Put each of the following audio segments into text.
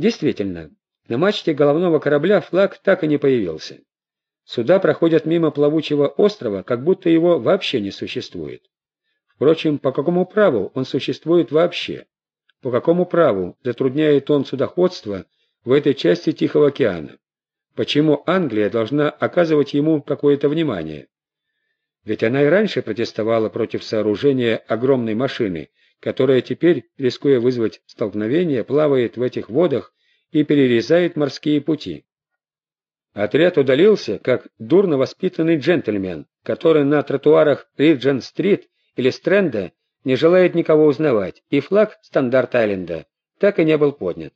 Действительно, на мачте головного корабля флаг так и не появился. Суда проходят мимо плавучего острова, как будто его вообще не существует. Впрочем, по какому праву он существует вообще? По какому праву затрудняет он судоходство в этой части Тихого океана? Почему Англия должна оказывать ему какое-то внимание? Ведь она и раньше протестовала против сооружения огромной машины, которая теперь, рискуя вызвать столкновение, плавает в этих водах и перерезает морские пути. Отряд удалился, как дурно воспитанный джентльмен, который на тротуарах Риджен-стрит или Стрэнда не желает никого узнавать, и флаг Стандарт-Айленда так и не был поднят.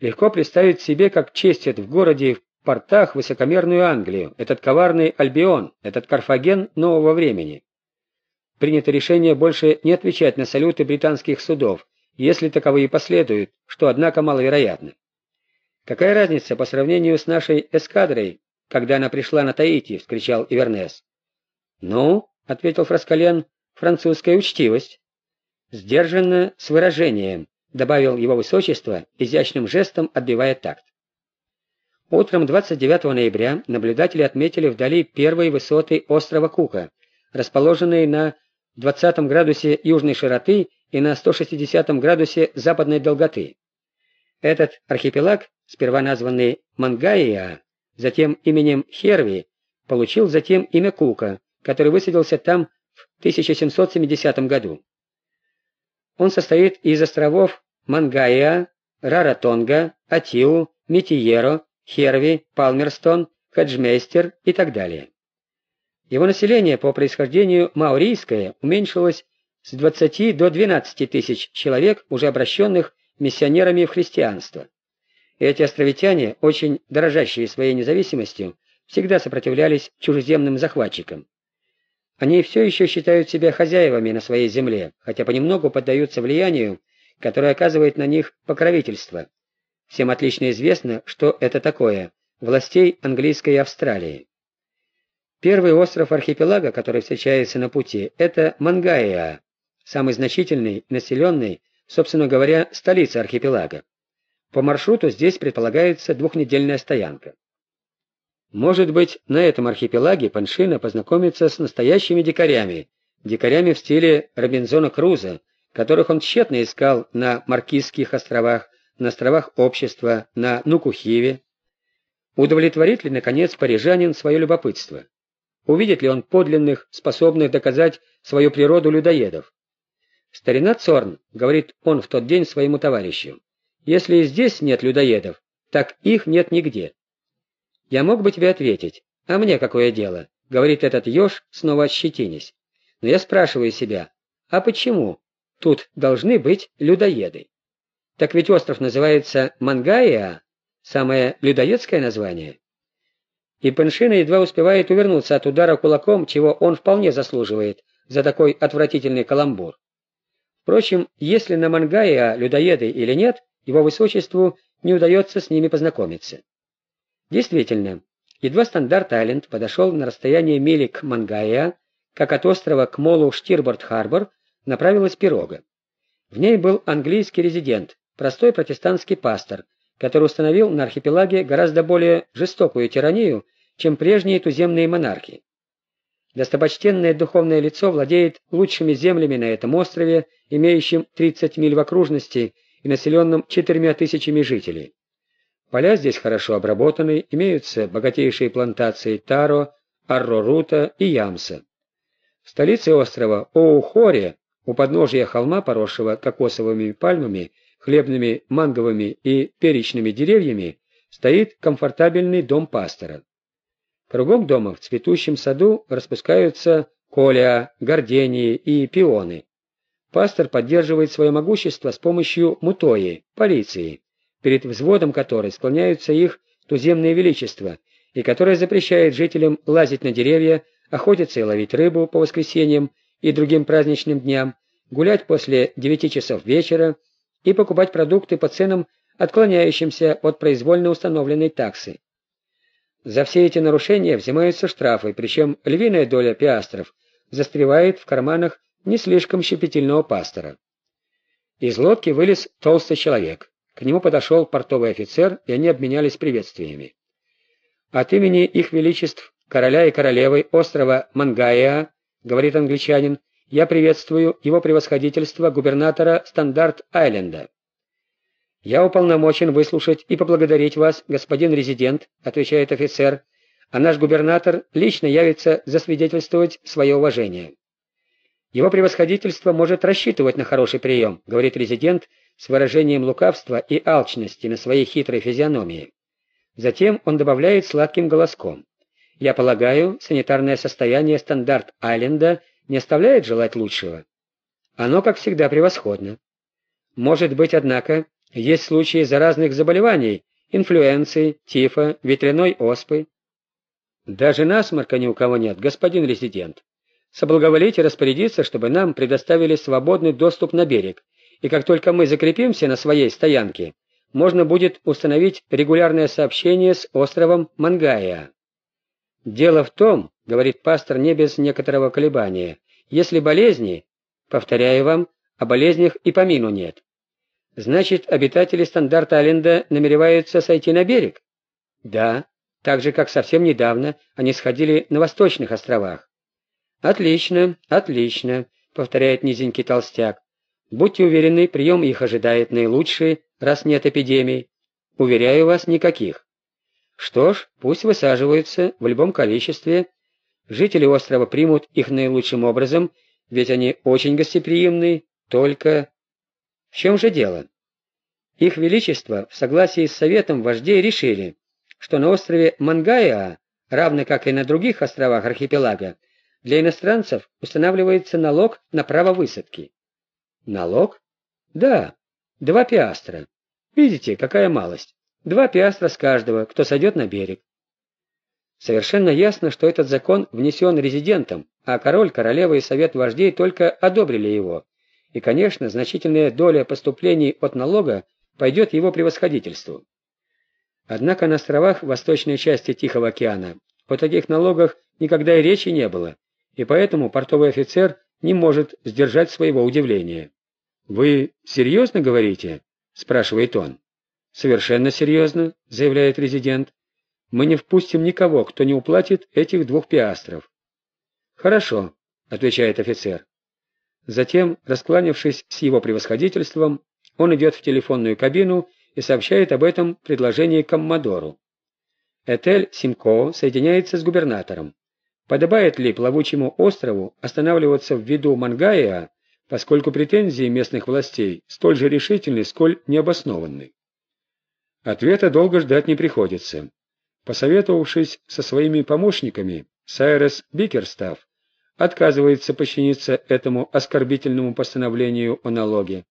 Легко представить себе, как честят в городе и в портах высокомерную Англию, этот коварный Альбион, этот Карфаген нового времени. Принято решение больше не отвечать на салюты британских судов, если таковые последуют, что, однако, маловероятно. «Какая разница по сравнению с нашей эскадрой, когда она пришла на Таити?» — вскричал Ивернес. «Ну», — ответил Фраскален, — «французская учтивость». «Сдержанно, с выражением», добавил его высочество, изящным жестом отбивая такт. Утром 29 ноября наблюдатели отметили вдали первые высоты острова Кука, расположенные на 20 градусе южной широты и на 160 градусе западной долготы. Этот архипелаг, сперва названный Мангаия, затем именем Херви, получил затем имя Кука, который высадился там в 1770 году. Он состоит из островов Мангайя, Раратонга, Атиу, Митиеро, Херви, Палмерстон, Хаджмейстер и так далее. Его население по происхождению маорийское уменьшилось с 20 до 12 тысяч человек, уже обращенных миссионерами в христианство. Эти островитяне, очень дорожащие своей независимостью, всегда сопротивлялись чужеземным захватчикам. Они все еще считают себя хозяевами на своей земле, хотя понемногу поддаются влиянию которое оказывает на них покровительство. Всем отлично известно, что это такое – властей английской Австралии. Первый остров архипелага, который встречается на пути, это Мангаия, самый значительный населенный, собственно говоря, столица архипелага. По маршруту здесь предполагается двухнедельная стоянка. Может быть, на этом архипелаге Паншина познакомится с настоящими дикарями, дикарями в стиле Робинзона Круза, которых он тщетно искал на Маркизских островах, на островах Общества, на Нукухиве. Удовлетворит ли, наконец, парижанин свое любопытство? Увидит ли он подлинных, способных доказать свою природу людоедов? «Старина Цорн», — говорит он в тот день своему товарищу, «если и здесь нет людоедов, так их нет нигде». Я мог бы тебе ответить, а мне какое дело, — говорит этот еж, снова ощетинясь. Но я спрашиваю себя, а почему? Тут должны быть людоеды. Так ведь остров называется Мангаия, самое людоедское название. И Пеншина едва успевает увернуться от удара кулаком, чего он вполне заслуживает за такой отвратительный каламбур. Впрочем, если на Мангаия людоеды или нет, его высочеству не удается с ними познакомиться. Действительно, едва Стандарт-Айленд подошел на расстояние мили к Мангаия, как от острова к молу Штирборд-Харбор, направилась пирога. В ней был английский резидент, простой протестантский пастор, который установил на архипелаге гораздо более жестокую тиранию, чем прежние туземные монархи. Достопочтенное духовное лицо владеет лучшими землями на этом острове, имеющем 30 миль в окружности и населенном четырьмя тысячами жителей. Поля здесь хорошо обработаны, имеются богатейшие плантации таро, аррорута и ямса. В столице острова Оухоре у подножия холма, поросшего кокосовыми пальмами, хлебными, манговыми и перечными деревьями, стоит комфортабельный дом пастора. Кругом дома в цветущем саду распускаются коля, гордении и пионы. Пастор поддерживает свое могущество с помощью мутои, полиции, перед взводом которой склоняются их туземные величества, и которая запрещает жителям лазить на деревья, охотиться и ловить рыбу по воскресеньям и другим праздничным дням, гулять после 9 часов вечера и покупать продукты по ценам, отклоняющимся от произвольно установленной таксы. За все эти нарушения взимаются штрафы, причем львиная доля пиастров застревает в карманах не слишком щепетильного пастора. Из лодки вылез толстый человек. К нему подошел портовый офицер, и они обменялись приветствиями. «От имени их величеств, короля и королевы острова Мангая, — говорит англичанин, — я приветствую его превосходительство губернатора Стандарт-Айленда. «Я уполномочен выслушать и поблагодарить вас, господин резидент», — отвечает офицер, «а наш губернатор лично явится засвидетельствовать свое уважение». «Его превосходительство может рассчитывать на хороший прием», — говорит резидент с выражением лукавства и алчности на своей хитрой физиономии. Затем он добавляет сладким голоском. «Я полагаю, санитарное состояние Стандарт-Айленда не оставляет желать лучшего. Оно, как всегда, превосходно. Может быть, однако, есть случаи заразных заболеваний, инфлюенции, тифа, ветряной оспы. Даже насморка ни у кого нет, господин резидент. Соблаговолите распорядиться, чтобы нам предоставили свободный доступ на берег, и как только мы закрепимся на своей стоянке, можно будет установить регулярное сообщение с островом Мангая. «Дело в том, — говорит пастор не без некоторого колебания, — если болезни, повторяю вам, о болезнях и помину нет. Значит, обитатели стандарта Аленда намереваются сойти на берег? Да, так же, как совсем недавно они сходили на восточных островах. Отлично, отлично, повторяет низенький толстяк. Будьте уверены, прием их ожидает наилучший, раз нет эпидемий. Уверяю вас, никаких. Что ж, пусть высаживаются в любом количестве. Жители острова примут их наилучшим образом, ведь они очень гостеприимны, только... В чем же дело? Их Величество в согласии с Советом вождей решили, что на острове Мангайа, равно как и на других островах архипелага, для иностранцев устанавливается налог на право высадки. Налог? Да, два пиастра. Видите, какая малость. Два пиастра с каждого, кто сойдет на берег. Совершенно ясно, что этот закон внесен резидентом, а король, королева и совет вождей только одобрили его, и, конечно, значительная доля поступлений от налога пойдет его превосходительству. Однако на островах восточной части Тихого океана о таких налогах никогда и речи не было, и поэтому портовый офицер не может сдержать своего удивления. «Вы серьезно говорите?» – спрашивает он. «Совершенно серьезно», – заявляет резидент. «Мы не впустим никого, кто не уплатит этих двух пиастров». «Хорошо», – отвечает офицер. Затем, раскланившись с его превосходительством, он идет в телефонную кабину и сообщает об этом предложении Коммодору. Этель Симко соединяется с губернатором. Подобает ли плавучему острову останавливаться в виду Мангая, поскольку претензии местных властей столь же решительны, сколь необоснованны? Ответа долго ждать не приходится. Посоветовавшись со своими помощниками, Сайрес Бикерстав отказывается подчиниться этому оскорбительному постановлению о налоге.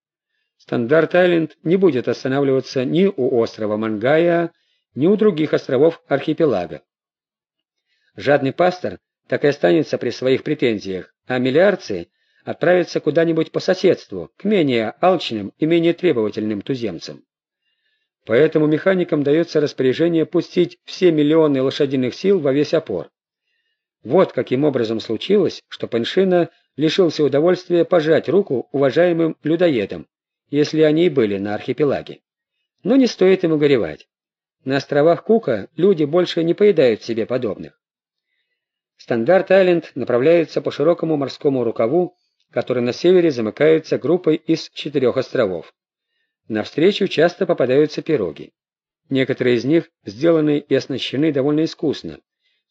Стандарт-Айленд не будет останавливаться ни у острова Мангая, ни у других островов архипелага. Жадный пастор так и останется при своих претензиях, а миллиардцы отправятся куда-нибудь по соседству, к менее алчным и менее требовательным туземцам. Поэтому механикам дается распоряжение пустить все миллионы лошадиных сил во весь опор. Вот каким образом случилось, что Паншина лишился удовольствия пожать руку уважаемым людоедам, если они и были на архипелаге. Но не стоит ему горевать. На островах Кука люди больше не поедают себе подобных. Стандарт-Айленд направляется по широкому морскому рукаву, который на севере замыкается группой из четырех островов. Навстречу часто попадаются пироги. Некоторые из них сделаны и оснащены довольно искусно,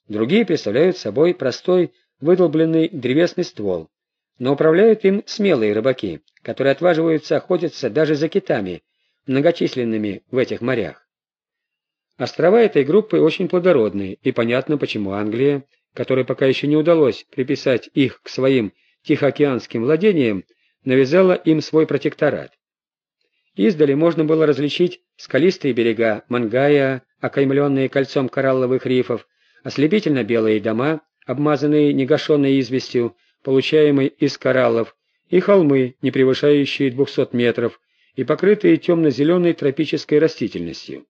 Другие представляют собой простой выдолбленный древесный ствол, но управляют им смелые рыбаки, которые отваживаются охотиться даже за китами, многочисленными в этих морях. Острова этой группы очень плодородные, и понятно, почему Англия, которой пока еще не удалось приписать их к своим тихоокеанским владениям, навязала им свой протекторат. Издали можно было различить скалистые берега Мангая, окаймленные кольцом коралловых рифов, ослепительно белые дома, обмазанные негашенной известью, получаемой из кораллов, и холмы, не превышающие 200 метров, и покрытые темно-зеленой тропической растительностью.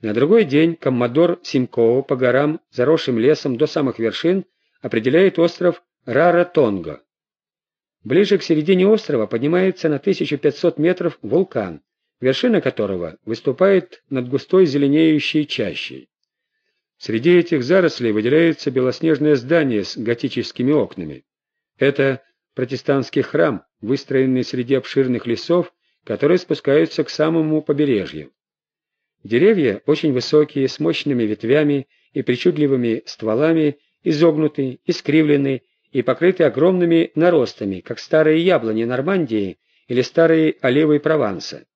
На другой день коммодор Симкоо по горам, заросшим лесом до самых вершин, определяет остров Рара-Тонго. Ближе к середине острова поднимается на 1500 метров вулкан, вершина которого выступает над густой зеленеющей чащей. Среди этих зарослей выделяется белоснежное здание с готическими окнами. Это протестантский храм, выстроенный среди обширных лесов, которые спускаются к самому побережью. Деревья очень высокие, с мощными ветвями и причудливыми стволами, изогнуты, искривлены и покрыты огромными наростами, как старые яблони Нормандии или старые оливы Прованса.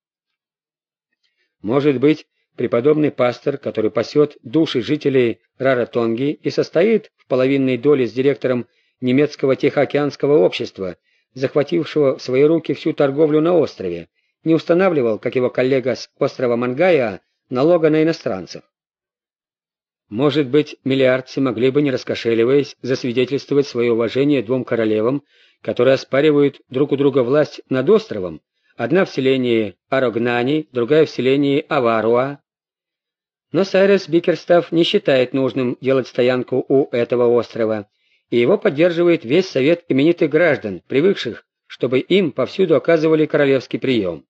Может быть, преподобный пастор, который пасет души жителей Раратонги и состоит в половинной доле с директором немецкого Тихоокеанского общества, захватившего в свои руки всю торговлю на острове, не устанавливал, как его коллега с острова Мангая, налога на иностранцев. Может быть, миллиардцы могли бы, не раскошеливаясь, засвидетельствовать свое уважение двум королевам, которые оспаривают друг у друга власть над островом, одна в селении Арогнани, другая в селении Аваруа. Но Сайрес Бикерстав не считает нужным делать стоянку у этого острова, и его поддерживает весь совет именитых граждан, привыкших, чтобы им повсюду оказывали королевский прием.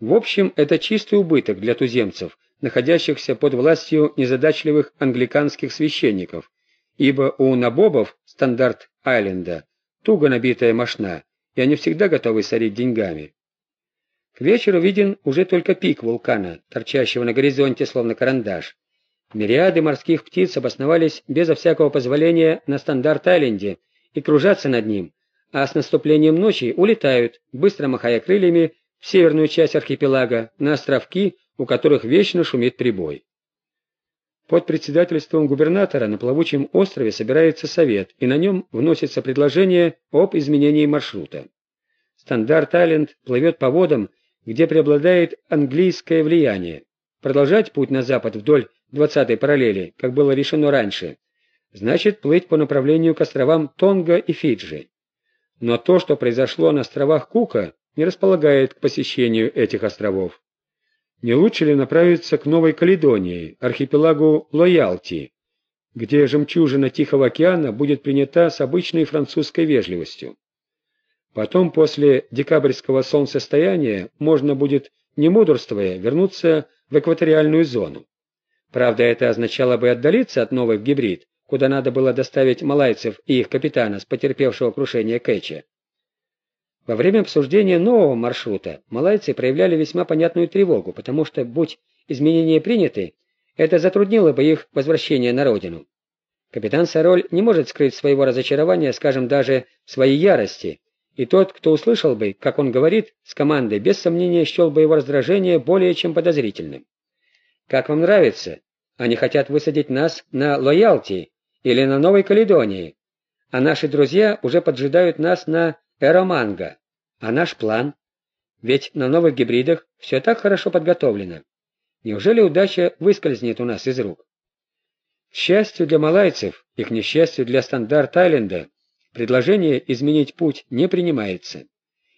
В общем, это чистый убыток для туземцев, находящихся под властью незадачливых англиканских священников, ибо у набобов стандарт Айленда туго набитая мошна, и они всегда готовы сорить деньгами. К вечеру виден уже только пик вулкана, торчащего на горизонте словно карандаш. Мириады морских птиц обосновались безо всякого позволения на Стандарт-Айленде и кружатся над ним, а с наступлением ночи улетают, быстро махая крыльями, в северную часть архипелага, на островки, у которых вечно шумит прибой. Под председательством губернатора на плавучем острове собирается совет, и на нем вносится предложение об изменении маршрута. Стандарт-Айленд плывет по водам, где преобладает английское влияние. Продолжать путь на запад вдоль 20-й параллели, как было решено раньше, значит плыть по направлению к островам Тонга и Фиджи. Но то, что произошло на островах Кука, не располагает к посещению этих островов. Не лучше ли направиться к Новой Каледонии, архипелагу Лоялти, где жемчужина Тихого океана будет принята с обычной французской вежливостью? Потом, после декабрьского солнцестояния, можно будет, не мудрствуя, вернуться в экваториальную зону. Правда, это означало бы отдалиться от новых гибрид, куда надо было доставить малайцев и их капитана с потерпевшего крушения Кэча. Во время обсуждения нового маршрута малайцы проявляли весьма понятную тревогу, потому что, будь изменения приняты, это затруднило бы их возвращение на родину. Капитан Сароль не может скрыть своего разочарования, скажем, даже своей ярости, и тот, кто услышал бы, как он говорит, с командой, без сомнения счел бы его раздражение более чем подозрительным. «Как вам нравится? Они хотят высадить нас на Лоялти или на Новой Каледонии, а наши друзья уже поджидают нас на Эроманго. А наш план? Ведь на новых гибридах все так хорошо подготовлено. Неужели удача выскользнет у нас из рук? К счастью для малайцев и к несчастью для Стандарт-Айленда, предложение изменить путь не принимается.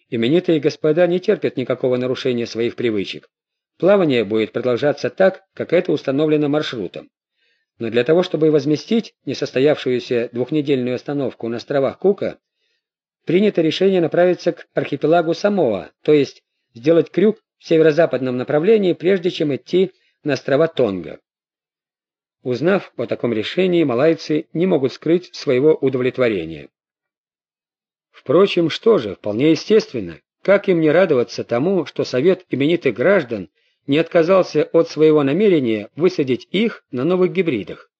Именитые господа не терпят никакого нарушения своих привычек. Плавание будет продолжаться так, как это установлено маршрутом. Но для того, чтобы возместить несостоявшуюся двухнедельную остановку на островах Кука, принято решение направиться к архипелагу Самоа, то есть сделать крюк в северо-западном направлении, прежде чем идти на острова Тонга. Узнав о таком решении, малайцы не могут скрыть своего удовлетворения. Впрочем, что же, вполне естественно, как им не радоваться тому, что Совет именитых граждан не отказался от своего намерения высадить их на новых гибридах.